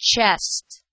chest.